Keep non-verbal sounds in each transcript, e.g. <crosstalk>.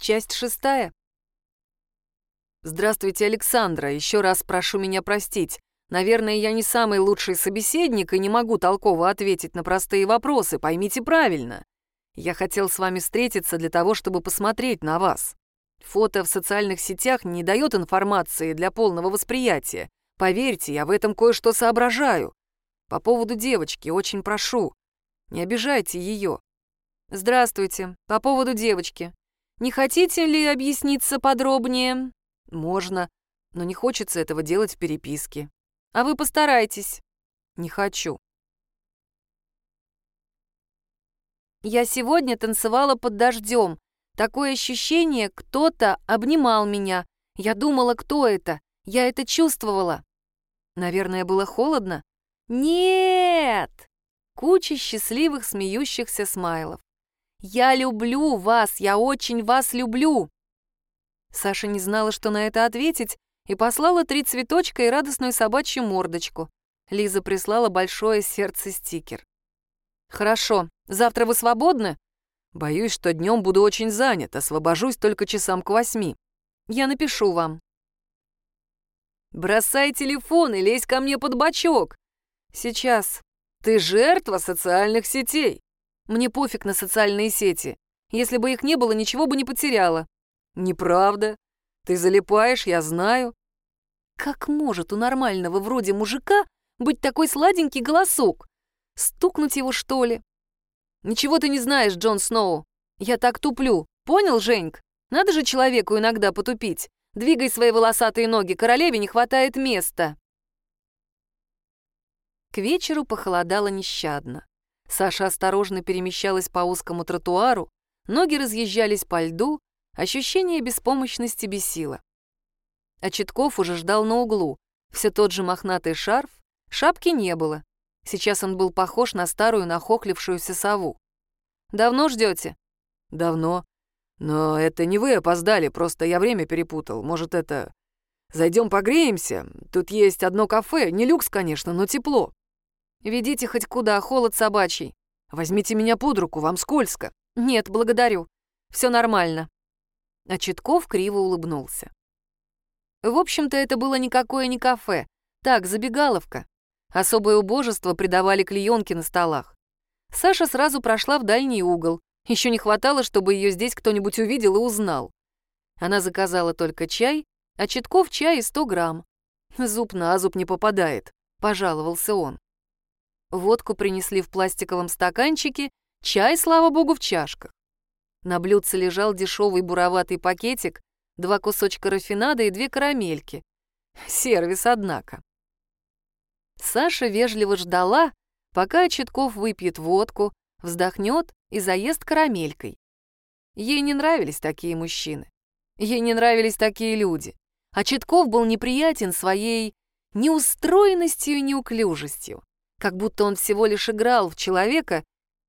Часть шестая. Здравствуйте, Александра. Еще раз прошу меня простить. Наверное, я не самый лучший собеседник и не могу толково ответить на простые вопросы, поймите правильно. Я хотел с вами встретиться для того, чтобы посмотреть на вас. Фото в социальных сетях не дает информации для полного восприятия. Поверьте, я в этом кое-что соображаю. По поводу девочки очень прошу, не обижайте ее. Здравствуйте, по поводу девочки. Не хотите ли объясниться подробнее? Можно, но не хочется этого делать в переписке. А вы постарайтесь. Не хочу. Я сегодня танцевала под дождем. Такое ощущение, кто-то обнимал меня. Я думала, кто это. Я это чувствовала. Наверное, было холодно. Нет! Куча счастливых смеющихся смайлов. «Я люблю вас, я очень вас люблю!» Саша не знала, что на это ответить, и послала три цветочка и радостную собачью мордочку. Лиза прислала большое сердце-стикер. «Хорошо. Завтра вы свободны?» «Боюсь, что днем буду очень занят. Освобожусь только часам к восьми. Я напишу вам». «Бросай телефон и лезь ко мне под бочок!» «Сейчас. Ты жертва социальных сетей. Мне пофиг на социальные сети. Если бы их не было, ничего бы не потеряла». «Неправда. Ты залипаешь, я знаю». Как может у нормального вроде мужика быть такой сладенький голосок? Стукнуть его, что ли? Ничего ты не знаешь, Джон Сноу. Я так туплю. Понял, Женьк? Надо же человеку иногда потупить. Двигай свои волосатые ноги, королеве не хватает места. К вечеру похолодало нещадно. Саша осторожно перемещалась по узкому тротуару, ноги разъезжались по льду, ощущение беспомощности бесило. А Читков уже ждал на углу. Все тот же мохнатый шарф, шапки не было. Сейчас он был похож на старую нахохлившуюся сову. «Давно ждете? «Давно. Но это не вы опоздали, просто я время перепутал. Может, это... Зайдем погреемся? Тут есть одно кафе, не люкс, конечно, но тепло». «Ведите хоть куда, холод собачий. Возьмите меня под руку, вам скользко». «Нет, благодарю. Все нормально». А Читков криво улыбнулся. В общем-то, это было никакое не кафе. Так, забегаловка. Особое убожество придавали клеенки на столах. Саша сразу прошла в дальний угол. Еще не хватало, чтобы ее здесь кто-нибудь увидел и узнал. Она заказала только чай, а Читков чай и 100 грамм. «Зуб на зуб не попадает», — пожаловался он. Водку принесли в пластиковом стаканчике, чай, слава богу, в чашках. На блюдце лежал дешевый буроватый пакетик, два кусочка рафинада и две карамельки. Сервис, однако. Саша вежливо ждала, пока Читков выпьет водку, вздохнет и заест карамелькой. Ей не нравились такие мужчины. Ей не нравились такие люди. А Читков был неприятен своей неустроенностью и неуклюжестью как будто он всего лишь играл в человека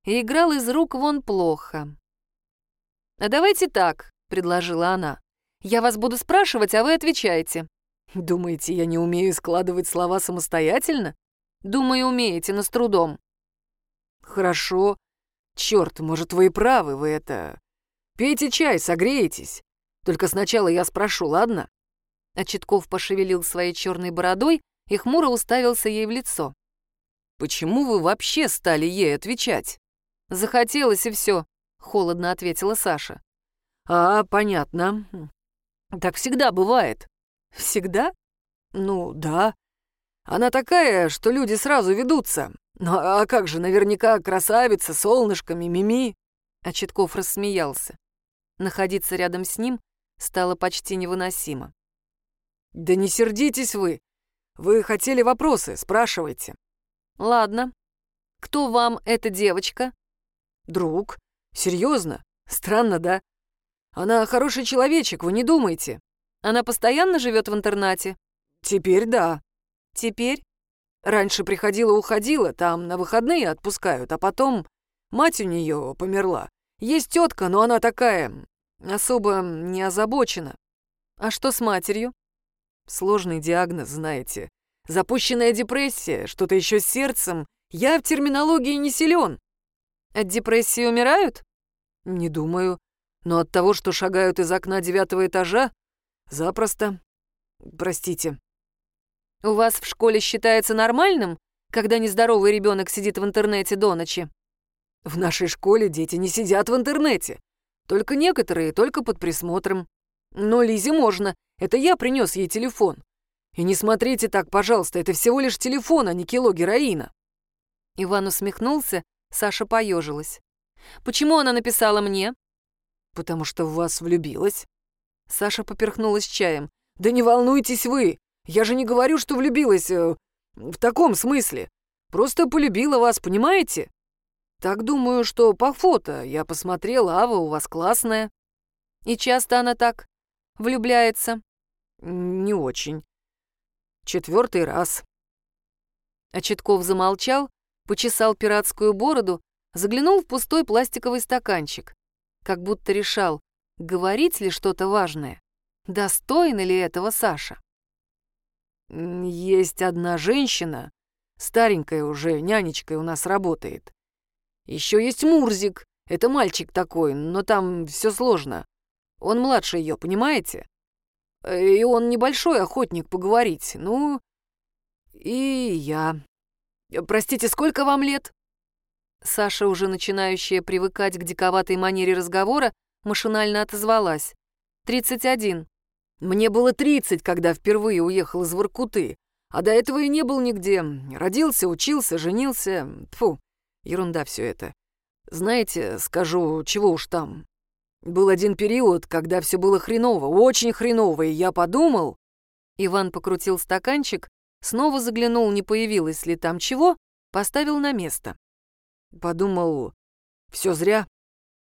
и играл из рук вон плохо. «А давайте так», — предложила она. «Я вас буду спрашивать, а вы отвечаете». «Думаете, я не умею складывать слова самостоятельно?» «Думаю, умеете, но с трудом». «Хорошо. Черт, может, вы и правы, вы это... Пейте чай, согреетесь. Только сначала я спрошу, ладно?» А Читков пошевелил своей черной бородой и хмуро уставился ей в лицо. Почему вы вообще стали ей отвечать? Захотелось и все, холодно ответила Саша. А, понятно. Так всегда бывает. Всегда? Ну, да. Она такая, что люди сразу ведутся. Ну, а как же, наверняка красавица, солнышками, мими. А Читков рассмеялся. Находиться рядом с ним стало почти невыносимо. «Да не сердитесь вы. Вы хотели вопросы, спрашивайте». «Ладно. Кто вам эта девочка?» «Друг. Серьезно? Странно, да? Она хороший человечек, вы не думайте. Она постоянно живет в интернате?» «Теперь да». «Теперь?» «Раньше приходила-уходила, там на выходные отпускают, а потом мать у нее померла. Есть тетка, но она такая, особо не озабочена». «А что с матерью?» «Сложный диагноз, знаете. Запущенная депрессия, что-то еще с сердцем. Я в терминологии не силен. От депрессии умирают? Не думаю. Но от того, что шагают из окна девятого этажа, запросто. Простите. У вас в школе считается нормальным, когда нездоровый ребенок сидит в интернете до ночи? В нашей школе дети не сидят в интернете. Только некоторые, только под присмотром. Но Лизе можно. Это я принес ей телефон. И не смотрите так, пожалуйста, это всего лишь телефон, а не кило героина. Иван усмехнулся, Саша поежилась. «Почему она написала мне?» «Потому что в вас влюбилась». Саша поперхнулась чаем. «Да не волнуйтесь вы! Я же не говорю, что влюбилась э, в таком смысле. Просто полюбила вас, понимаете? Так думаю, что по фото. Я посмотрела, Ава у вас классная». «И часто она так влюбляется?» «Не очень. Четвертый раз». А замолчал, почесал пиратскую бороду, заглянул в пустой пластиковый стаканчик, как будто решал, говорить ли что-то важное, достойна ли этого Саша. «Есть одна женщина, старенькая уже, нянечкой у нас работает. Еще есть Мурзик, это мальчик такой, но там все сложно. Он младше ее, понимаете? И он небольшой охотник поговорить, ну... И я. «Простите, сколько вам лет?» Саша, уже начинающая привыкать к диковатой манере разговора, машинально отозвалась. «Тридцать один». «Мне было тридцать, когда впервые уехал из Воркуты, а до этого и не был нигде. Родился, учился, женился. Тфу, ерунда все это. Знаете, скажу, чего уж там. Был один период, когда все было хреново, очень хреново, и я подумал...» Иван покрутил стаканчик, Снова заглянул, не появилось ли там чего, поставил на место. Подумал, все зря.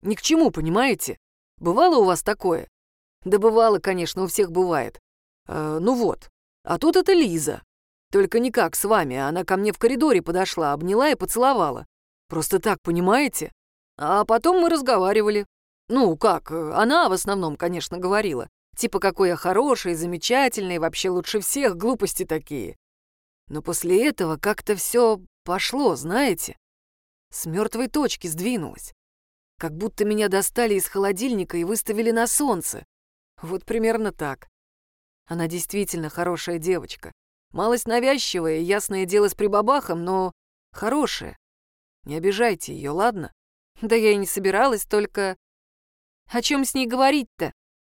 Ни к чему, понимаете? Бывало у вас такое? Да бывало, конечно, у всех бывает. Э, ну вот. А тут это Лиза. Только не как с вами, она ко мне в коридоре подошла, обняла и поцеловала. Просто так, понимаете? А потом мы разговаривали. Ну, как, она в основном, конечно, говорила. Типа, какой я хороший, замечательный, вообще лучше всех, глупости такие. Но после этого как-то все пошло, знаете? С мертвой точки сдвинулось. Как будто меня достали из холодильника и выставили на солнце. Вот примерно так. Она действительно хорошая девочка. Малость навязчивая, ясное дело с прибабахом, но хорошая. Не обижайте ее, ладно? Да я и не собиралась, только... О чем с ней говорить-то?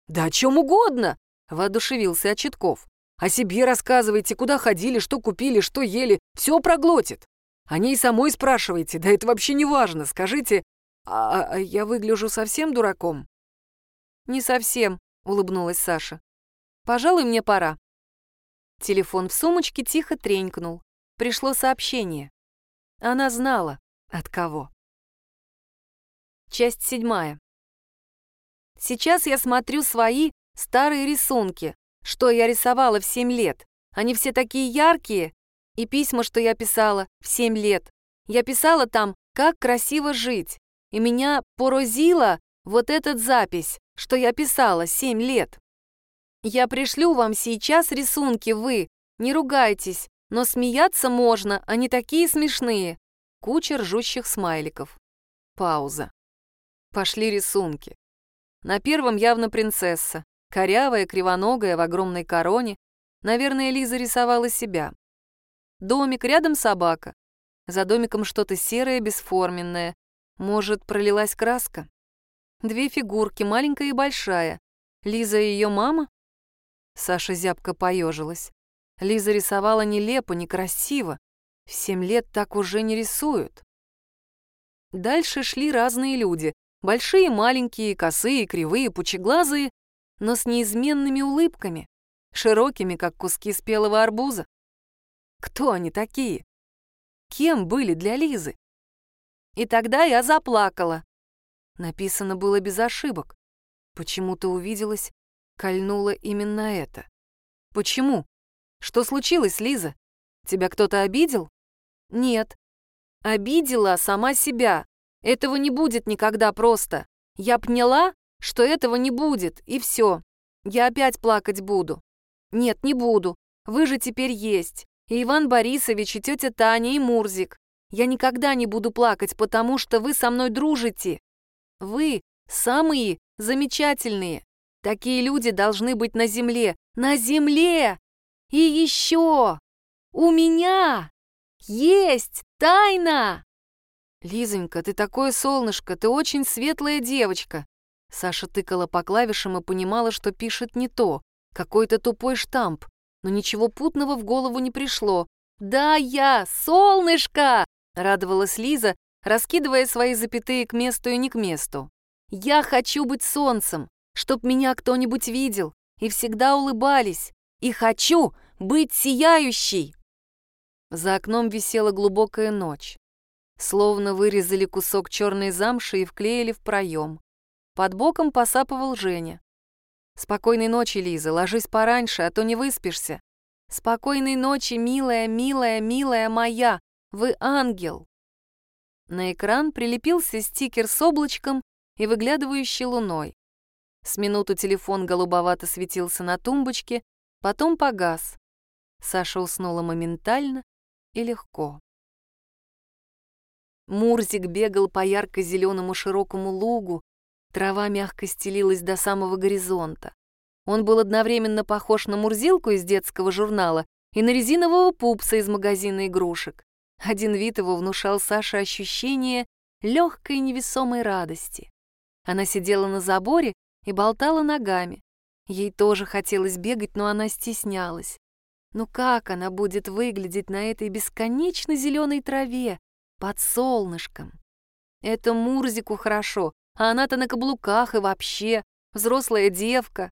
Да о чем угодно, воодушевился Очетков. О себе рассказывайте, куда ходили, что купили, что ели. Все проглотит. О ней самой спрашивайте. Да это вообще не важно. Скажите, а, а я выгляжу совсем дураком? Не совсем, улыбнулась Саша. Пожалуй, мне пора. Телефон в сумочке тихо тренькнул. Пришло сообщение. Она знала, от кого. Часть седьмая. Сейчас я смотрю свои старые рисунки, что я рисовала в семь лет. Они все такие яркие. И письма, что я писала в семь лет. Я писала там, как красиво жить. И меня поразила вот эта запись, что я писала семь лет. Я пришлю вам сейчас рисунки, вы. Не ругайтесь, но смеяться можно, они такие смешные. Куча ржущих смайликов. Пауза. Пошли рисунки. На первом явно принцесса. Корявая, кривоногая, в огромной короне. Наверное, Лиза рисовала себя. Домик, рядом собака. За домиком что-то серое, бесформенное. Может, пролилась краска? Две фигурки, маленькая и большая. Лиза и ее мама? Саша зябко поежилась. Лиза рисовала нелепо, некрасиво. В семь лет так уже не рисуют. Дальше шли разные люди. Большие, маленькие, косые, кривые, пучеглазые но с неизменными улыбками, широкими, как куски спелого арбуза. Кто они такие? Кем были для Лизы? И тогда я заплакала. Написано было без ошибок. Почему-то увиделась, кольнула именно это. Почему? Что случилось, Лиза? Тебя кто-то обидел? Нет. Обидела сама себя. Этого не будет никогда просто. Я поняла, что этого не будет, и все. Я опять плакать буду. Нет, не буду. Вы же теперь есть. И Иван Борисович, и тетя Таня, и Мурзик. Я никогда не буду плакать, потому что вы со мной дружите. Вы самые замечательные. Такие люди должны быть на земле. На земле! И еще! У меня есть тайна! Лизонька, ты такое солнышко, ты очень светлая девочка. Саша тыкала по клавишам и понимала, что пишет не то, какой-то тупой штамп, но ничего путного в голову не пришло. «Да, я, солнышко!» — радовалась Лиза, раскидывая свои запятые к месту и не к месту. «Я хочу быть солнцем, чтоб меня кто-нибудь видел и всегда улыбались, и хочу быть сияющей!» За окном висела глубокая ночь. Словно вырезали кусок черной замши и вклеили в проем. Под боком посапывал Женя. «Спокойной ночи, Лиза, ложись пораньше, а то не выспишься. Спокойной ночи, милая, милая, милая моя, вы ангел!» На экран прилепился стикер с облачком и выглядывающей луной. С минуту телефон голубовато светился на тумбочке, потом погас. Саша уснула моментально и легко. Мурзик бегал по ярко-зеленому широкому лугу, трава мягко стелилась до самого горизонта. Он был одновременно похож на Мурзилку из детского журнала и на резинового пупса из магазина игрушек. Один вид его внушал Саше ощущение легкой невесомой радости. Она сидела на заборе и болтала ногами. Ей тоже хотелось бегать, но она стеснялась. Ну как она будет выглядеть на этой бесконечно зеленой траве, под солнышком? Это Мурзику хорошо, а она-то на каблуках и вообще взрослая девка.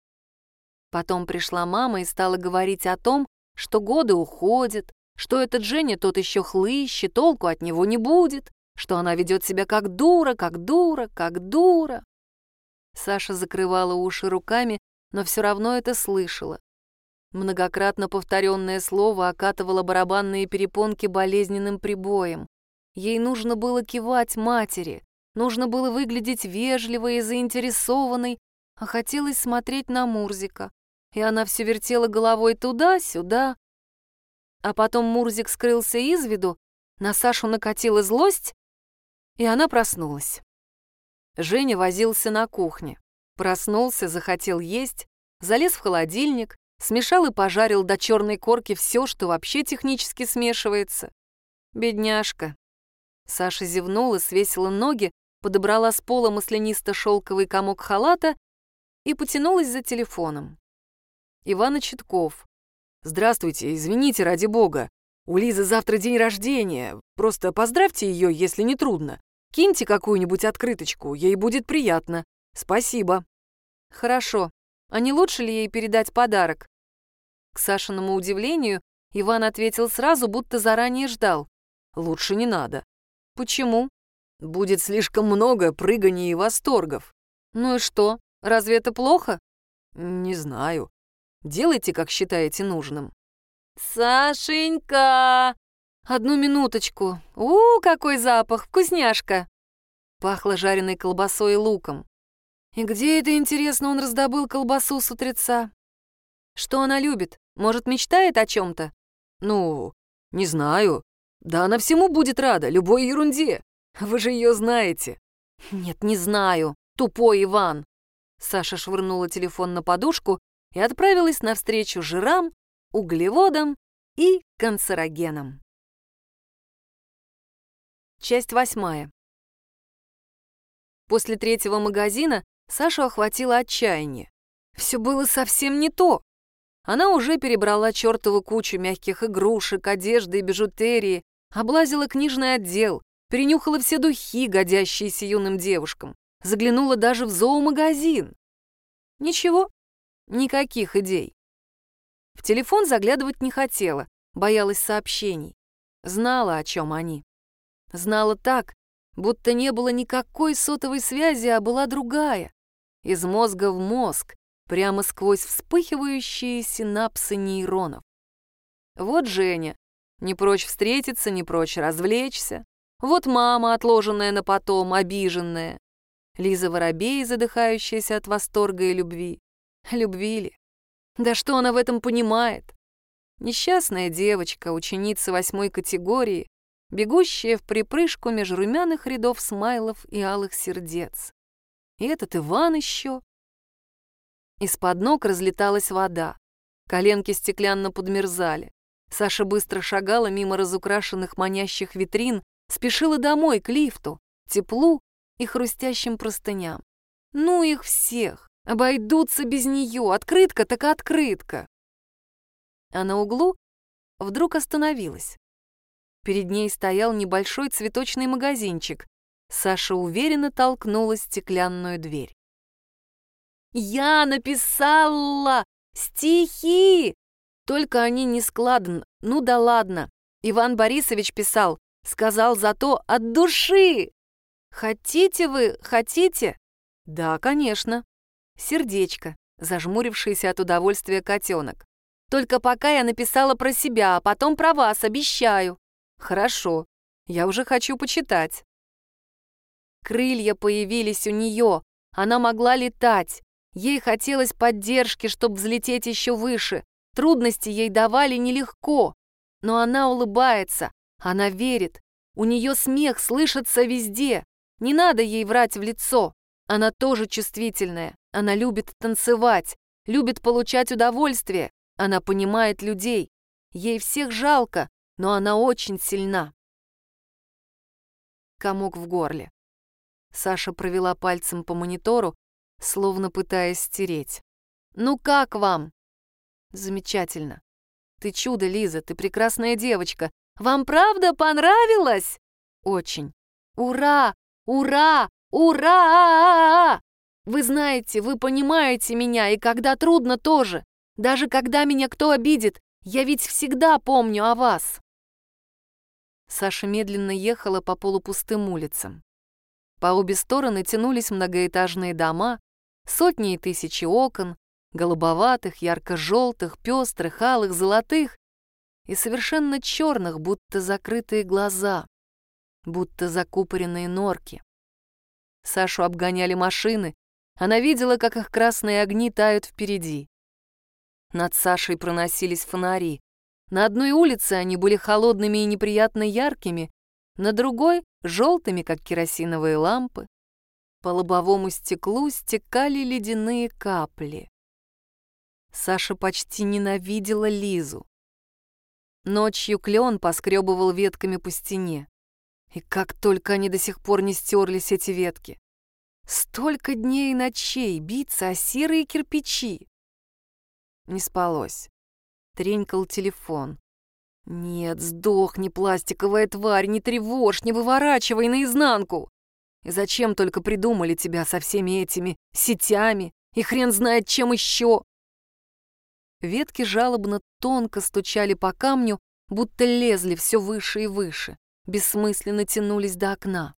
Потом пришла мама и стала говорить о том, что годы уходят, что этот Женя тот еще хлыще, толку от него не будет, что она ведет себя как дура, как дура, как дура. Саша закрывала уши руками, но все равно это слышала. Многократно повторенное слово окатывало барабанные перепонки болезненным прибоем. Ей нужно было кивать матери, нужно было выглядеть вежливой и заинтересованной, а хотелось смотреть на Мурзика. И она все вертела головой туда-сюда, а потом Мурзик скрылся из виду, на Сашу накатила злость, и она проснулась. Женя возился на кухне. Проснулся, захотел есть, залез в холодильник, смешал и пожарил до черной корки все, что вообще технически смешивается. Бедняжка. Саша зевнула, свесила ноги, подобрала с пола маслянисто-шелковый комок халата и потянулась за телефоном. Ивана Читков, «Здравствуйте, извините, ради бога. У Лизы завтра день рождения. Просто поздравьте ее, если не трудно. Киньте какую-нибудь открыточку, ей будет приятно. Спасибо». «Хорошо. А не лучше ли ей передать подарок?» К Сашиному удивлению, Иван ответил сразу, будто заранее ждал. «Лучше не надо». «Почему?» «Будет слишком много прыганий и восторгов». «Ну и что? Разве это плохо?» «Не знаю. Делайте, как считаете нужным». «Сашенька!» «Одну минуточку. У, какой запах! Вкусняшка!» Пахло жареной колбасой и луком. И где это, интересно, он раздобыл колбасу с утреца? Что она любит? Может, мечтает о чем-то? Ну, не знаю. Да она всему будет рада, любой ерунде. Вы же ее знаете. Нет, не знаю. Тупой Иван. Саша швырнула телефон на подушку и отправилась навстречу жирам, углеводам и канцерогенам. Часть восьмая. После третьего магазина Сашу охватило отчаяние. Все было совсем не то. Она уже перебрала чертову кучу мягких игрушек, одежды и бижутерии, облазила книжный отдел, перенюхала все духи, годящиеся юным девушкам, заглянула даже в зоомагазин. Ничего, Никаких идей. В телефон заглядывать не хотела, боялась сообщений. Знала, о чем они. Знала так, будто не было никакой сотовой связи, а была другая. Из мозга в мозг, прямо сквозь вспыхивающие синапсы нейронов. Вот Женя, не прочь встретиться, не прочь развлечься. Вот мама, отложенная на потом, обиженная. Лиза Воробей, задыхающаяся от восторга и любви. Любви ли? Да что она в этом понимает? Несчастная девочка, ученица восьмой категории, бегущая в припрыжку меж румяных рядов смайлов и алых сердец. И этот Иван еще. Из-под ног разлеталась вода. Коленки стеклянно подмерзали. Саша быстро шагала мимо разукрашенных манящих витрин, спешила домой, к лифту, теплу и хрустящим простыням. Ну их всех! Обойдутся без нее, открытка так открытка. А на углу вдруг остановилась. Перед ней стоял небольшой цветочный магазинчик. Саша уверенно толкнула стеклянную дверь. «Я написала стихи!» Только они не складны. Ну да ладно. Иван Борисович писал, сказал зато от души. Хотите вы, хотите? Да, конечно. Сердечко, зажмурившийся от удовольствия котенок. Только пока я написала про себя, а потом про вас, обещаю. Хорошо, я уже хочу почитать. Крылья появились у нее, она могла летать. Ей хотелось поддержки, чтобы взлететь еще выше. Трудности ей давали нелегко. Но она улыбается, она верит. У нее смех слышится везде. Не надо ей врать в лицо. Она тоже чувствительная. Она любит танцевать, любит получать удовольствие. Она понимает людей. Ей всех жалко, но она очень сильна. Комок в горле. Саша провела пальцем по монитору, словно пытаясь стереть. «Ну как вам?» «Замечательно. Ты чудо, Лиза, ты прекрасная девочка. Вам правда понравилось?» «Очень. Ура! Ура! Ура! Вы знаете, вы понимаете меня, и когда трудно тоже. Даже когда меня кто обидит, я ведь всегда помню о вас». Саша медленно ехала по полупустым улицам. По обе стороны тянулись многоэтажные дома, сотни и тысячи окон, голубоватых, ярко-желтых, пестрых, алых, золотых и совершенно черных, будто закрытые глаза, будто закупоренные норки. Сашу обгоняли машины, она видела, как их красные огни тают впереди. Над Сашей проносились фонари. На одной улице они были холодными и неприятно яркими, на другой — желтыми, как керосиновые лампы. По лобовому стеклу стекали ледяные капли. Саша почти ненавидела Лизу. Ночью клен поскребывал ветками по стене. И как только они до сих пор не стерлись, эти ветки. Столько дней и ночей биться о серые кирпичи. Не спалось. Тренькал телефон. «Нет, сдохни, пластиковая тварь, не тревожь, не выворачивай наизнанку! И зачем только придумали тебя со всеми этими сетями и хрен знает чем еще?» Ветки жалобно тонко стучали по камню, будто лезли все выше и выше, бессмысленно тянулись до окна.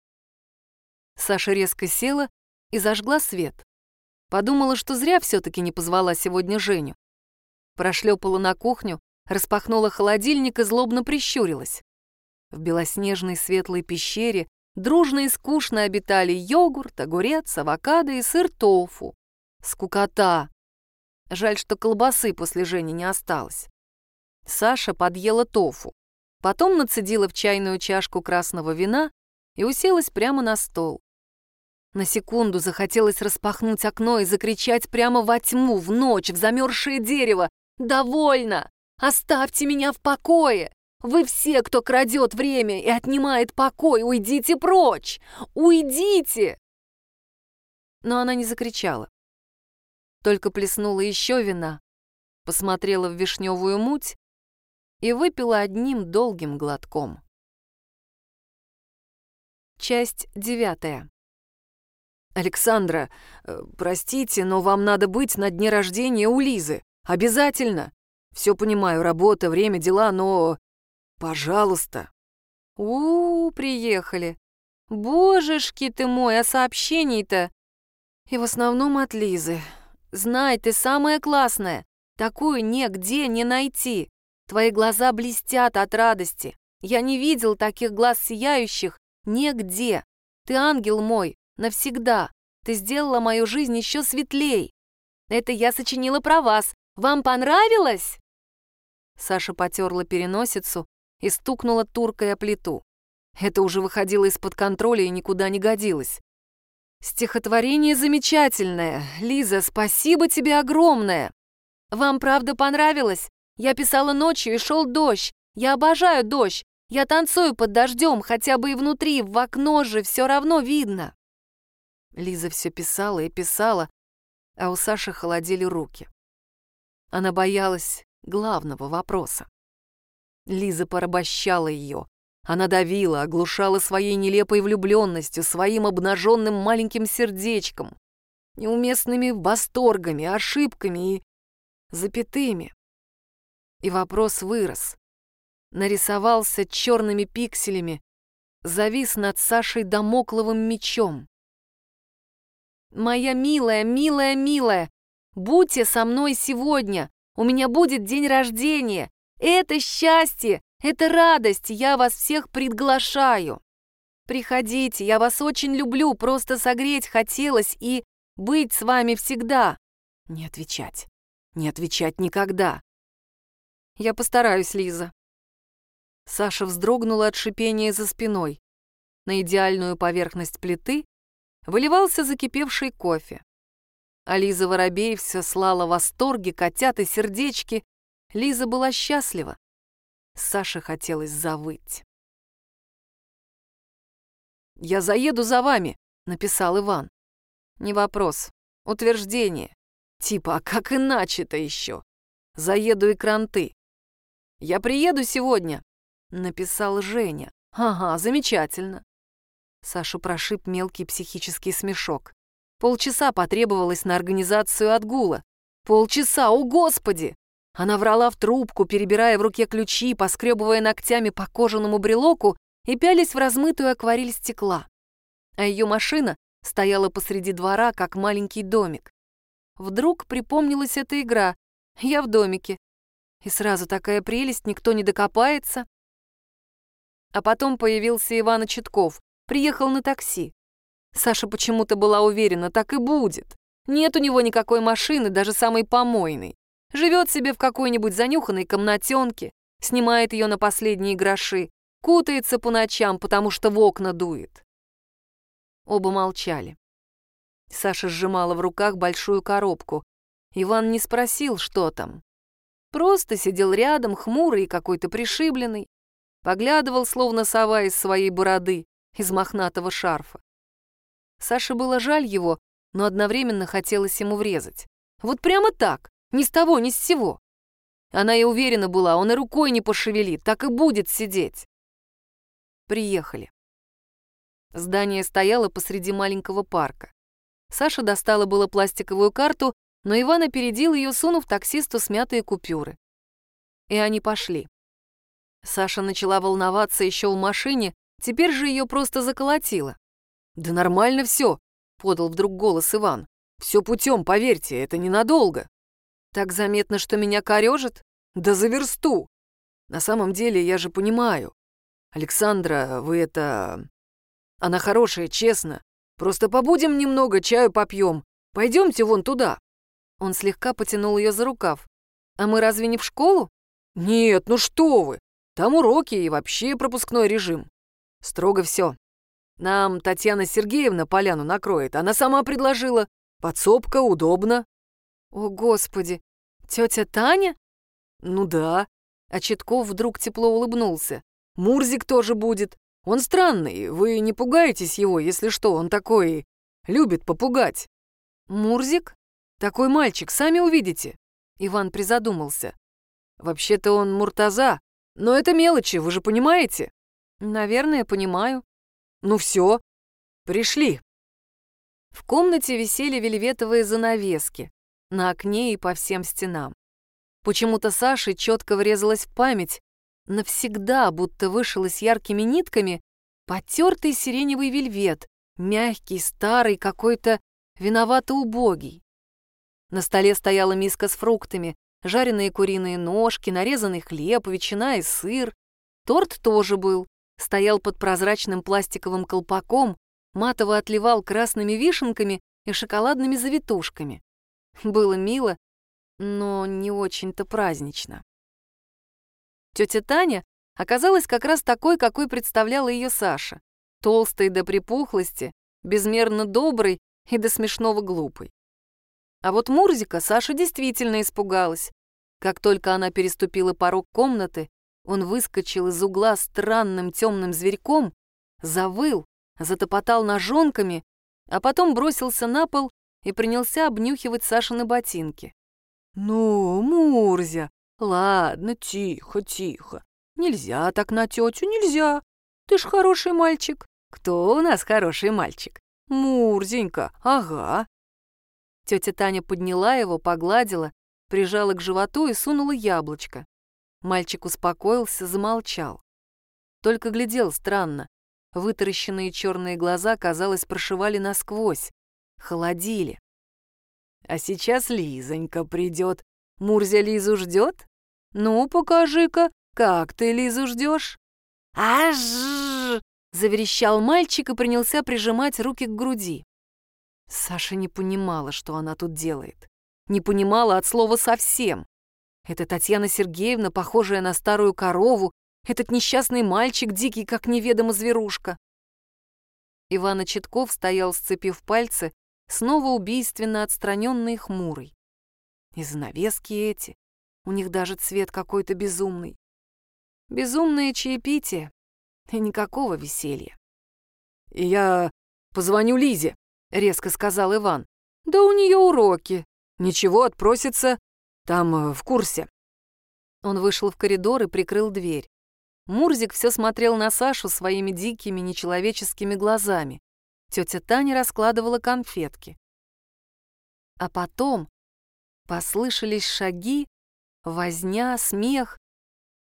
Саша резко села и зажгла свет. Подумала, что зря все-таки не позвала сегодня Женю. Прошлепала на кухню, распахнула холодильник и злобно прищурилась. В белоснежной светлой пещере дружно и скучно обитали йогурт, огурец, авокадо и сыр тофу. Скукота! Жаль, что колбасы после Жени не осталось. Саша подъела тофу. Потом нацедила в чайную чашку красного вина и уселась прямо на стол. На секунду захотелось распахнуть окно и закричать прямо во тьму, в ночь, в замерзшее дерево. «Довольно! Оставьте меня в покое! Вы все, кто крадет время и отнимает покой, уйдите прочь! Уйдите!» Но она не закричала только плеснула еще вина, посмотрела в вишневую муть и выпила одним долгим глотком. Часть девятая. «Александра, э, простите, но вам надо быть на дне рождения у Лизы. Обязательно. Все понимаю, работа, время, дела, но... Пожалуйста». У, -у, -у приехали. Божешки ты мой, а сообщений-то... И в основном от Лизы. Знай, ты самая классная. Такую нигде не найти. Твои глаза блестят от радости. Я не видел таких глаз сияющих нигде. Ты ангел мой, навсегда. Ты сделала мою жизнь еще светлей. Это я сочинила про вас. Вам понравилось?» Саша потерла переносицу и стукнула туркой о плиту. Это уже выходило из-под контроля и никуда не годилось. Стихотворение замечательное. Лиза, спасибо тебе огромное. Вам правда понравилось? Я писала ночью и шел дождь. Я обожаю дождь. Я танцую под дождем, хотя бы и внутри, в окно же все равно видно. Лиза все писала и писала, а у Саши холодели руки. Она боялась главного вопроса. Лиза порабощала ее. Она давила, оглушала своей нелепой влюбленностью, своим обнаженным маленьким сердечком, неуместными восторгами, ошибками и запятыми. И вопрос вырос. Нарисовался черными пикселями, завис над Сашей домокловым мечом. «Моя милая, милая, милая, будьте со мной сегодня, у меня будет день рождения, это счастье, это радость, я вас всех приглашаю. Приходите, я вас очень люблю, просто согреть хотелось и быть с вами всегда. Не отвечать, не отвечать никогда. Я постараюсь, Лиза. Саша вздрогнула от шипения за спиной. На идеальную поверхность плиты выливался закипевший кофе. А Лиза Воробей все слала восторги, котят и сердечки. Лиза была счастлива. Саше хотелось завыть. «Я заеду за вами», — написал Иван. «Не вопрос. Утверждение. Типа, а как иначе-то еще? Заеду и кранты». «Я приеду сегодня», — написал Женя. «Ага, замечательно». Сашу прошиб мелкий психический смешок. Полчаса потребовалось на организацию отгула. Полчаса, о господи! Она врала в трубку, перебирая в руке ключи, поскребывая ногтями по кожаному брелоку и пялись в размытую акварель стекла. А ее машина стояла посреди двора, как маленький домик. Вдруг припомнилась эта игра «Я в домике». И сразу такая прелесть, никто не докопается. А потом появился Иван Читков, приехал на такси. Саша почему-то была уверена, так и будет. Нет у него никакой машины, даже самой помойной. Живет себе в какой-нибудь занюханной комнатенке, снимает ее на последние гроши, кутается по ночам, потому что в окна дует. Оба молчали. Саша сжимала в руках большую коробку. Иван не спросил, что там. Просто сидел рядом, хмурый и какой-то пришибленный. Поглядывал, словно сова из своей бороды, из мохнатого шарфа. Саше было жаль его, но одновременно хотелось ему врезать. Вот прямо так, ни с того, ни с сего. Она и уверена была, он и рукой не пошевелит, так и будет сидеть. Приехали. Здание стояло посреди маленького парка. Саша достала было пластиковую карту, но Иван опередил ее, сунув таксисту смятые купюры. И они пошли. Саша начала волноваться еще в машине, теперь же ее просто заколотило. «Да нормально все», — подал вдруг голос Иван. «Все путем, поверьте, это ненадолго». Так заметно, что меня корежит? Да за версту! На самом деле, я же понимаю. Александра, вы это... Она хорошая, честно. Просто побудем немного, чаю попьем. Пойдемте вон туда. Он слегка потянул ее за рукав. А мы разве не в школу? Нет, ну что вы. Там уроки и вообще пропускной режим. Строго все. Нам Татьяна Сергеевна поляну накроет. Она сама предложила. Подсобка, удобно. О, Господи! Тетя Таня? Ну да. А Читков вдруг тепло улыбнулся. Мурзик тоже будет. Он странный, вы не пугаетесь его, если что, он такой... Любит попугать. Мурзик? Такой мальчик, сами увидите. Иван призадумался. Вообще-то он Муртаза, но это мелочи, вы же понимаете? Наверное, понимаю. Ну все, пришли. В комнате висели вельветовые занавески на окне и по всем стенам. Почему-то Саше четко врезалась в память, навсегда будто вышел с яркими нитками потертый сиреневый вельвет, мягкий, старый, какой-то виновато убогий. На столе стояла миска с фруктами, жареные куриные ножки, нарезанный хлеб, ветчина и сыр. Торт тоже был, стоял под прозрачным пластиковым колпаком, матово отливал красными вишенками и шоколадными завитушками. Было мило, но не очень-то празднично. Тетя Таня оказалась как раз такой, какой представляла ее Саша. Толстой до припухлости, безмерно доброй и до смешного глупой. А вот Мурзика Саша действительно испугалась. Как только она переступила порог комнаты, он выскочил из угла странным темным зверьком, завыл, затопотал ножонками, а потом бросился на пол и принялся обнюхивать Сашины ботинки. «Ну, Мурзя, ладно, тихо, тихо. Нельзя так на тетю, нельзя. Ты ж хороший мальчик. Кто у нас хороший мальчик? Мурзенька, ага». Тетя Таня подняла его, погладила, прижала к животу и сунула яблочко. Мальчик успокоился, замолчал. Только глядел странно. Вытаращенные черные глаза, казалось, прошивали насквозь, холодили. А сейчас Лизонька придет. Мурзя Лизу ждет? Ну, покажи-ка, как ты Лизу ждешь? Аж! заверещал мальчик и принялся прижимать руки к груди. Саша не понимала, что она тут делает. Не понимала от слова совсем. Это Татьяна Сергеевна, похожая на старую корову, этот несчастный мальчик, дикий, как неведомо зверушка. Ивана Читков стоял, сцепив пальцы, снова убийственно отстраненный и хмурый. И занавески эти, у них даже цвет какой-то безумный. Безумное чаепитие и никакого веселья. «Я позвоню Лизе», — резко сказал Иван. «Да у нее уроки. Ничего, отпросится. Там э, в курсе». Он вышел в коридор и прикрыл дверь. Мурзик все смотрел на Сашу своими дикими, нечеловеческими глазами. Тетя Таня раскладывала конфетки. А потом послышались шаги, возня, смех.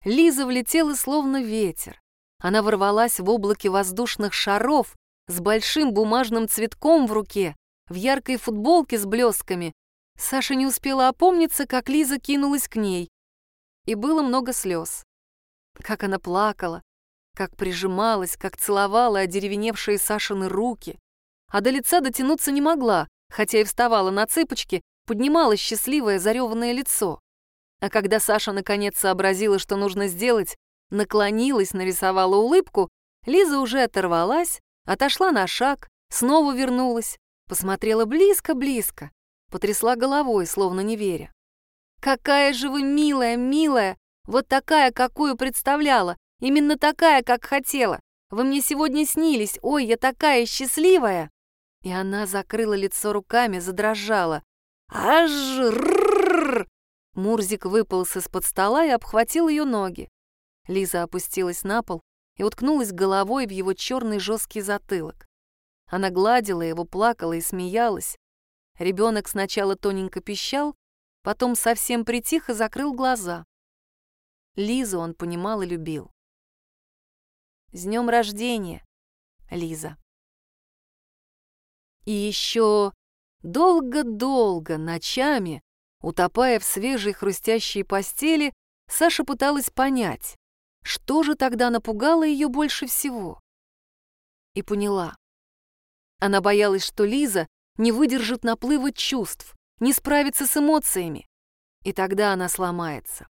Лиза влетела словно ветер. Она ворвалась в облаке воздушных шаров с большим бумажным цветком в руке, в яркой футболке с блесками. Саша не успела опомниться, как Лиза кинулась к ней. И было много слез. Как она плакала, как прижималась, как целовала одеревеневшие Сашины руки. А до лица дотянуться не могла, хотя и вставала на цыпочки, поднимала счастливое зареванное лицо. А когда Саша наконец сообразила, что нужно сделать, наклонилась, нарисовала улыбку, Лиза уже оторвалась, отошла на шаг, снова вернулась, посмотрела близко-близко, потрясла головой, словно не веря. «Какая же вы милая, милая! Вот такая, какую представляла, именно такая, как хотела. Вы мне сегодня снились, ой, я такая счастливая!» И она закрыла лицо руками, задрожала. аж Мурзик выполз из-под стола и обхватил ее ноги. Лиза опустилась на пол и уткнулась головой в его черный жесткий затылок. Она гладила его, плакала и смеялась. Ребенок сначала тоненько пищал, потом совсем притих и закрыл глаза. Лизу он понимал и любил. «С днем рождения, Лиза!» И еще долго-долго ночами, утопая в свежей хрустящей постели, Саша пыталась понять, что же тогда напугало ее больше всего. И поняла. Она боялась, что Лиза не выдержит наплыва чувств, не справится с эмоциями, и тогда она сломается.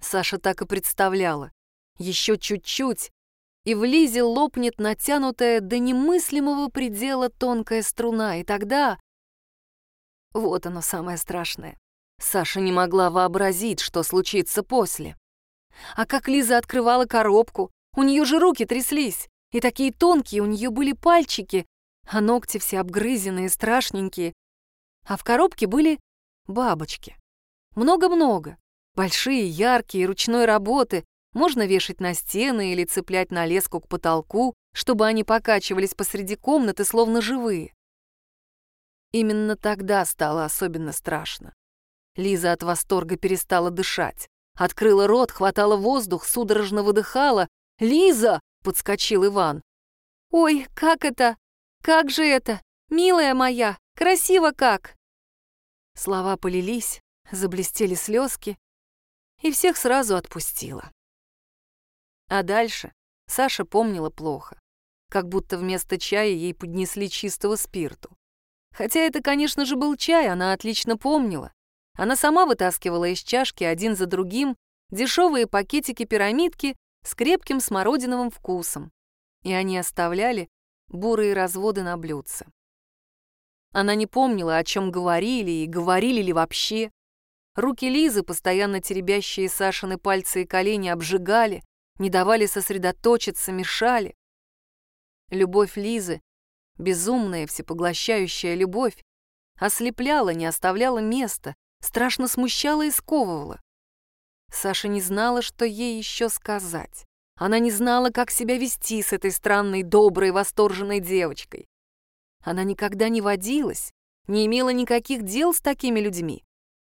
Саша так и представляла. Еще чуть-чуть, и в Лизе лопнет натянутая до немыслимого предела тонкая струна, и тогда... Вот оно самое страшное. Саша не могла вообразить, что случится после. А как Лиза открывала коробку, у нее же руки тряслись, и такие тонкие у нее были пальчики, а ногти все обгрызенные, страшненькие. А в коробке были бабочки. Много-много. Большие, яркие, ручной работы, можно вешать на стены или цеплять на леску к потолку, чтобы они покачивались посреди комнаты, словно живые. Именно тогда стало особенно страшно. Лиза от восторга перестала дышать. Открыла рот, хватала воздух, судорожно выдыхала. «Лиза!» — подскочил Иван. «Ой, как это? Как же это? Милая моя! Красиво как!» Слова полились, заблестели слезки, и всех сразу отпустила. А дальше Саша помнила плохо, как будто вместо чая ей поднесли чистого спирту. Хотя это, конечно же, был чай, она отлично помнила. Она сама вытаскивала из чашки один за другим дешевые пакетики пирамидки с крепким смородиновым вкусом. И они оставляли бурые разводы на блюдце. Она не помнила, о чем говорили и говорили ли вообще. Руки Лизы, постоянно теребящие Сашины пальцы и колени, обжигали, не давали сосредоточиться, мешали. Любовь Лизы, безумная, всепоглощающая любовь, ослепляла, не оставляла места, страшно смущала и сковывала. Саша не знала, что ей еще сказать. Она не знала, как себя вести с этой странной, доброй, восторженной девочкой. Она никогда не водилась, не имела никаких дел с такими людьми.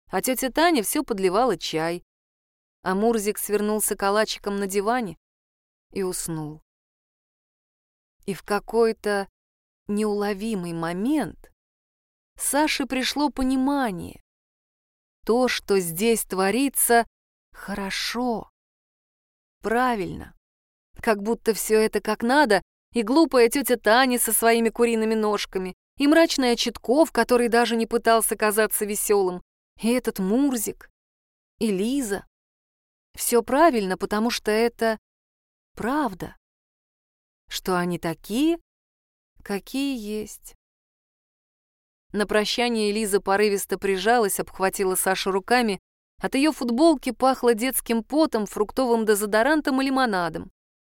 А тетя Таня все подливала чай. А Мурзик свернулся калачиком на диване и уснул. И в какой-то неуловимый момент Саше пришло понимание. То, что здесь творится, хорошо, правильно. Как будто все это как надо, и глупая тетя Таня со своими куриными ножками, и мрачный Читков, который даже не пытался казаться веселым, и этот Мурзик, и Лиза. Все правильно, потому что это правда. Что они такие, какие есть. На прощание Лиза порывисто прижалась, обхватила Сашу руками. От ее футболки пахло детским потом, фруктовым дезодорантом и лимонадом.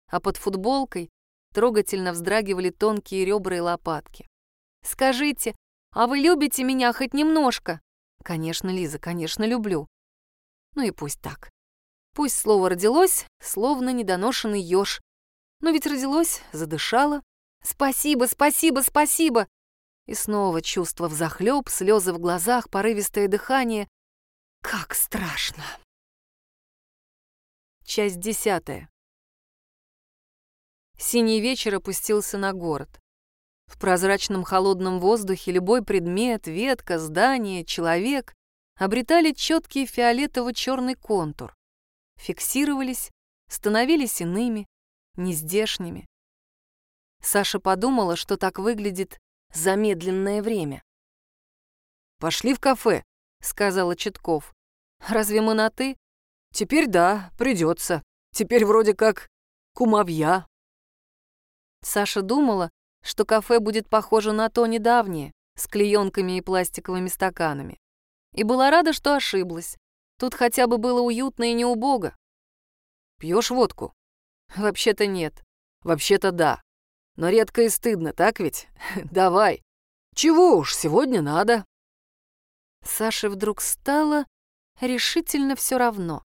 А под футболкой трогательно вздрагивали тонкие ребра и лопатки. «Скажите, а вы любите меня хоть немножко?» «Конечно, Лиза, конечно, люблю». Ну и пусть так. Пусть слово родилось, словно недоношенный еж. Но ведь родилось, задышало. «Спасибо, спасибо, спасибо!» И снова чувство взахлёб, слезы в глазах, порывистое дыхание. Как страшно! Часть десятая. Синий вечер опустился на город. В прозрачном холодном воздухе любой предмет, ветка, здание, человек обретали четкий фиолетово-черный контур, фиксировались, становились иными, нездешними. Саша подумала, что так выглядит замедленное время. «Пошли в кафе», — сказала Читков. «Разве мы на «ты»?» «Теперь да, придется. Теперь вроде как кумовья». Саша думала, что кафе будет похоже на то недавнее, с клеенками и пластиковыми стаканами. И была рада, что ошиблась. Тут хотя бы было уютно и не убого. Пьешь водку? Вообще-то нет. Вообще-то да. Но редко и стыдно, так ведь? <laughs> Давай. Чего уж, сегодня надо. Саше вдруг стало решительно все равно.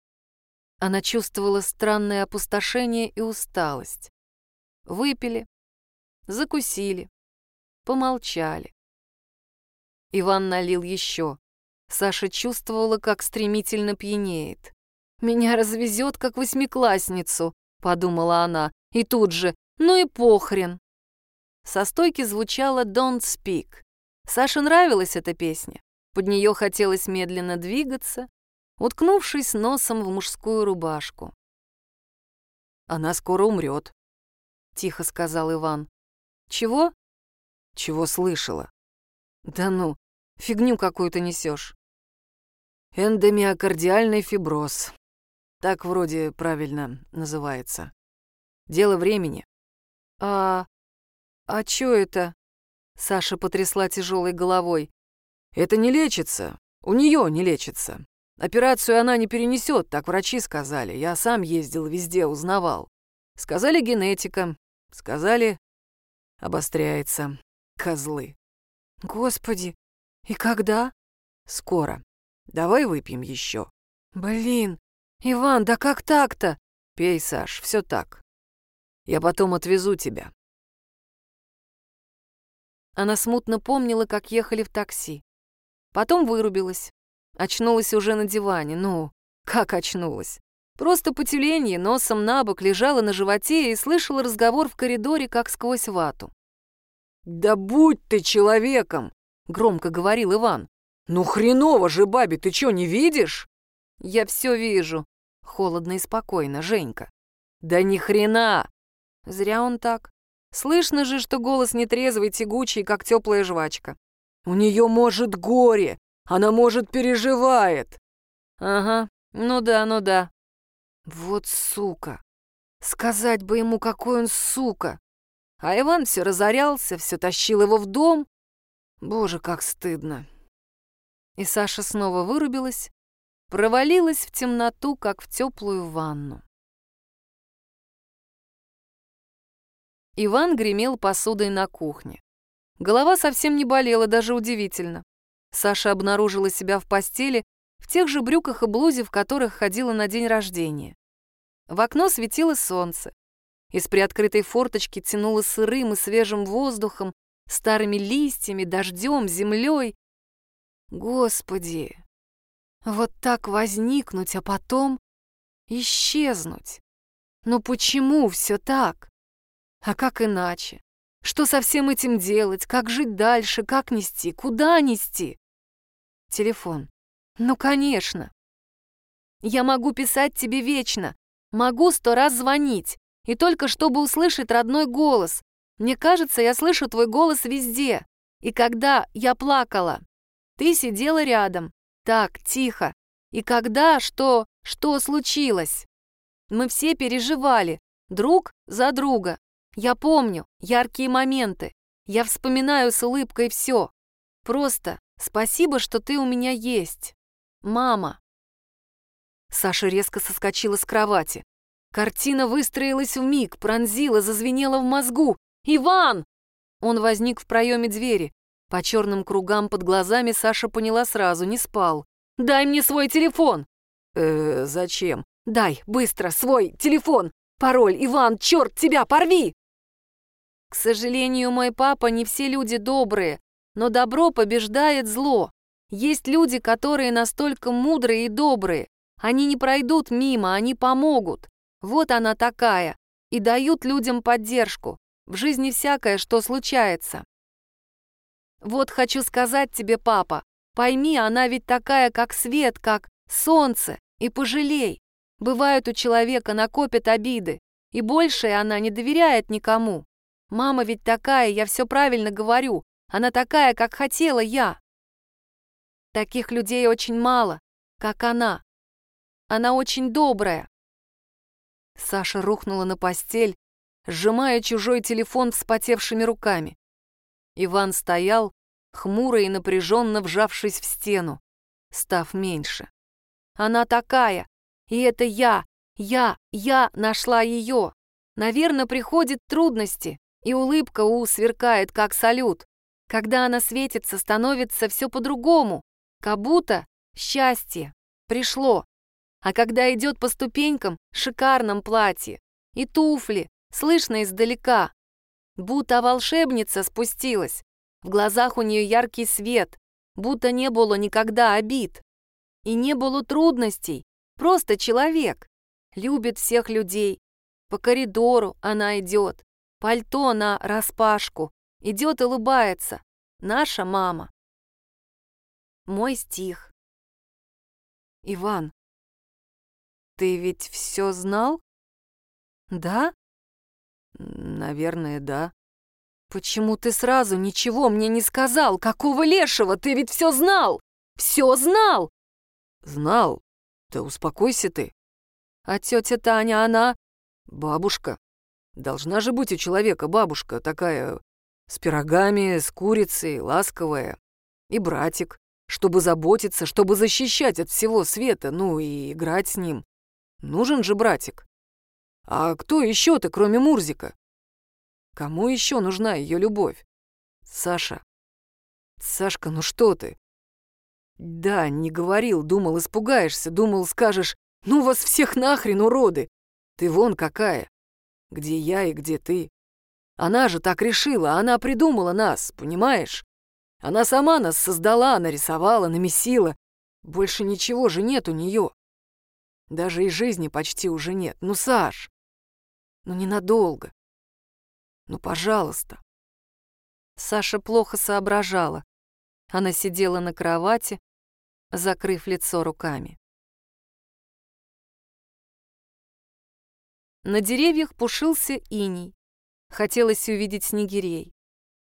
Она чувствовала странное опустошение и усталость. Выпили, закусили, помолчали. Иван налил еще. Саша чувствовала, как стремительно пьянеет. «Меня развезет, как восьмиклассницу», — подумала она, и тут же ну и похрен. Со стойки звучала «Don't Speak». Саше нравилась эта песня. Под нее хотелось медленно двигаться, уткнувшись носом в мужскую рубашку. «Она скоро умрет», — тихо сказал Иван. «Чего?» «Чего слышала?» «Да ну, фигню какую-то несешь». «Эндомиокардиальный фиброз. Так вроде правильно называется. Дело времени. «А... а чё это?» Саша потрясла тяжелой головой. «Это не лечится. У нее не лечится. Операцию она не перенесет, так врачи сказали. Я сам ездил везде, узнавал. Сказали генетика. Сказали, обостряется. Козлы. Господи, и когда? Скоро. Давай выпьем еще. Блин, Иван, да как так-то? Пей, Саш, все так. Я потом отвезу тебя». Она смутно помнила, как ехали в такси. Потом вырубилась. Очнулась уже на диване. Ну, как очнулась? Просто по тюленье, носом на бок, лежала на животе и слышала разговор в коридоре, как сквозь вату. «Да будь ты человеком!» — громко говорил Иван. «Ну хреново же, бабе, ты чё, не видишь?» «Я все вижу», — холодно и спокойно, Женька. «Да ни хрена! Зря он так. Слышно же, что голос нетрезвый, тягучий, как теплая жвачка. У нее может горе, она может переживает. Ага, ну да, ну да. Вот сука. Сказать бы ему, какой он сука. А Иван все разорялся, все тащил его в дом. Боже, как стыдно. И Саша снова вырубилась, провалилась в темноту, как в теплую ванну. Иван гремел посудой на кухне. Голова совсем не болела, даже удивительно. Саша обнаружила себя в постели, в тех же брюках и блузе, в которых ходила на день рождения. В окно светило солнце. Из приоткрытой форточки тянуло сырым и свежим воздухом, старыми листьями, дождем, землей. Господи! Вот так возникнуть, а потом исчезнуть. Но почему все так? А как иначе? Что со всем этим делать? Как жить дальше? Как нести? Куда нести? Телефон. Ну, конечно. Я могу писать тебе вечно. Могу сто раз звонить. И только чтобы услышать родной голос. Мне кажется, я слышу твой голос везде. И когда я плакала, ты сидела рядом. Так, тихо. И когда, что, что случилось? Мы все переживали. Друг за друга. Я помню яркие моменты. Я вспоминаю с улыбкой все. Просто спасибо, что ты у меня есть. Мама. Саша резко соскочила с кровати. Картина выстроилась в миг, пронзила, зазвенела в мозгу. «Иван!» Он возник в проеме двери. По черным кругам под глазами Саша поняла сразу, не спал. «Дай мне свой телефон!» «Э, зачем?» «Дай, быстро, свой телефон! Пароль, Иван, черт тебя, порви!» К сожалению, мой папа не все люди добрые, но добро побеждает зло. Есть люди, которые настолько мудрые и добрые. Они не пройдут мимо, они помогут. Вот она такая. И дают людям поддержку. В жизни всякое, что случается. Вот хочу сказать тебе, папа, пойми, она ведь такая, как свет, как солнце, и пожалей. Бывает у человека накопит обиды, и больше она не доверяет никому. Мама ведь такая, я все правильно говорю. Она такая, как хотела я. Таких людей очень мало, как она. Она очень добрая. Саша рухнула на постель, сжимая чужой телефон вспотевшими руками. Иван стоял, хмуро и напряженно вжавшись в стену, став меньше. Она такая, и это я, я, я нашла ее. Наверное, приходят трудности, и улыбка у сверкает, как салют. Когда она светится, становится все по-другому, как будто счастье пришло. А когда идет по ступенькам, шикарном платье и туфли, слышно издалека. Будто волшебница спустилась. В глазах у нее яркий свет, будто не было никогда обид. И не было трудностей, просто человек. Любит всех людей. По коридору она идет, Пальто на распашку. Идет и улыбается. Наша мама. Мой стих. Иван, ты ведь все знал? Да? Наверное, да. Почему ты сразу ничего мне не сказал? Какого лешего? Ты ведь все знал! Все знал! Знал. Да успокойся ты. А тетя Таня, она... Бабушка. Должна же быть у человека бабушка такая с пирогами, с курицей, ласковая. И братик, чтобы заботиться, чтобы защищать от всего света, ну и играть с ним. Нужен же братик. А кто еще-то, кроме Мурзика? Кому еще нужна ее любовь? Саша. Сашка, ну что ты? Да, не говорил, думал, испугаешься, думал, скажешь, ну вас всех нахрен, уроды. Ты вон какая. Где я и где ты? Она же так решила, она придумала нас, понимаешь? Она сама нас создала, нарисовала, намесила. Больше ничего же нет у нее. Даже и жизни почти уже нет. Ну, Саш, ну ненадолго. Ну, пожалуйста. Саша плохо соображала. Она сидела на кровати, закрыв лицо руками. На деревьях пушился иней. Хотелось увидеть снегирей.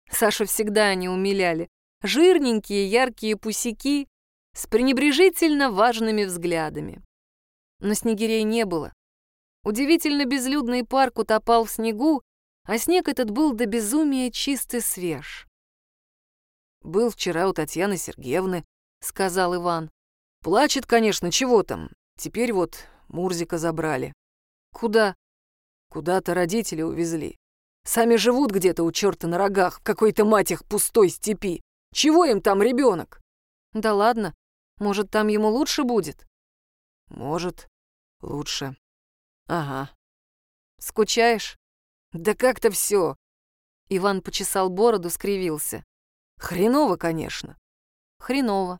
Сашу всегда они умиляли. Жирненькие, яркие пусяки с пренебрежительно важными взглядами. Но снегирей не было. Удивительно безлюдный парк утопал в снегу, а снег этот был до безумия чист и свеж. «Был вчера у Татьяны Сергеевны», — сказал Иван. «Плачет, конечно, чего там. Теперь вот Мурзика забрали». «Куда?» «Куда-то родители увезли. Сами живут где-то у черта на рогах, в какой-то мать их пустой степи. Чего им там ребенок? Да ладно, может, там ему лучше будет? Может, лучше. Ага. Скучаешь? Да как-то все. Иван почесал бороду, скривился. Хреново, конечно. Хреново.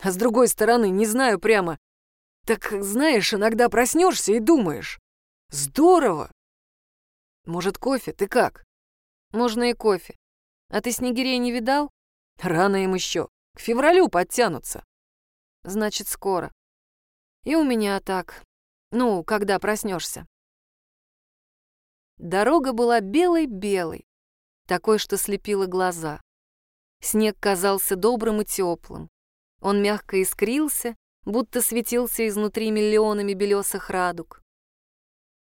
А с другой стороны, не знаю прямо. Так, знаешь, иногда проснешься и думаешь. Здорово. Может, кофе? Ты как? Можно и кофе. А ты снегирей не видал? Рано им еще. К февралю подтянутся. Значит, скоро. И у меня так. Ну, когда проснешься. Дорога была белой-белой, такой, что слепила глаза. Снег казался добрым и теплым. Он мягко искрился, будто светился изнутри миллионами белесых радуг.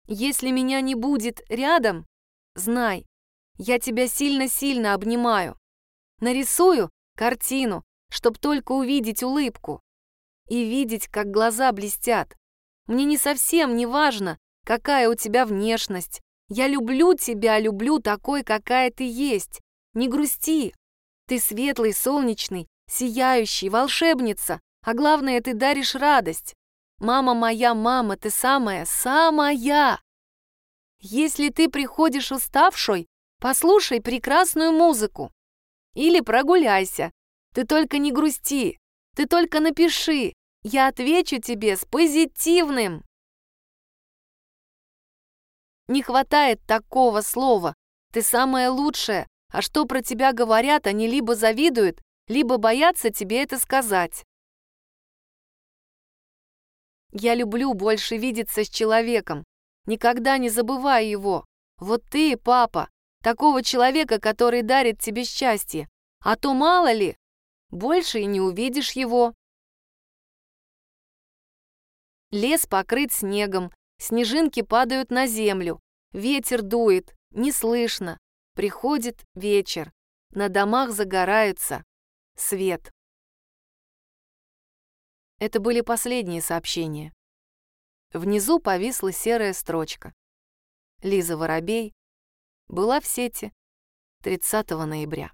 Если меня не будет рядом, знай, я тебя сильно-сильно обнимаю. Нарисую картину, чтоб только увидеть улыбку. И видеть, как глаза блестят. Мне не совсем не важно, какая у тебя внешность. Я люблю тебя, люблю такой, какая ты есть. Не грусти. Ты светлый, солнечный, сияющий, волшебница. А главное, ты даришь радость. Мама моя, мама, ты самая, самая. Если ты приходишь уставшей, послушай прекрасную музыку. Или прогуляйся. Ты только не грусти, ты только напиши. Я отвечу тебе с позитивным. Не хватает такого слова. Ты самая лучшая, а что про тебя говорят, они либо завидуют, либо боятся тебе это сказать. Я люблю больше видеться с человеком. Никогда не забывай его. Вот ты, папа, такого человека, который дарит тебе счастье. А то мало ли, больше и не увидишь его. Лес покрыт снегом, снежинки падают на землю, ветер дует, не слышно. Приходит вечер, на домах загораются. Свет. Это были последние сообщения. Внизу повисла серая строчка. Лиза Воробей была в сети 30 ноября.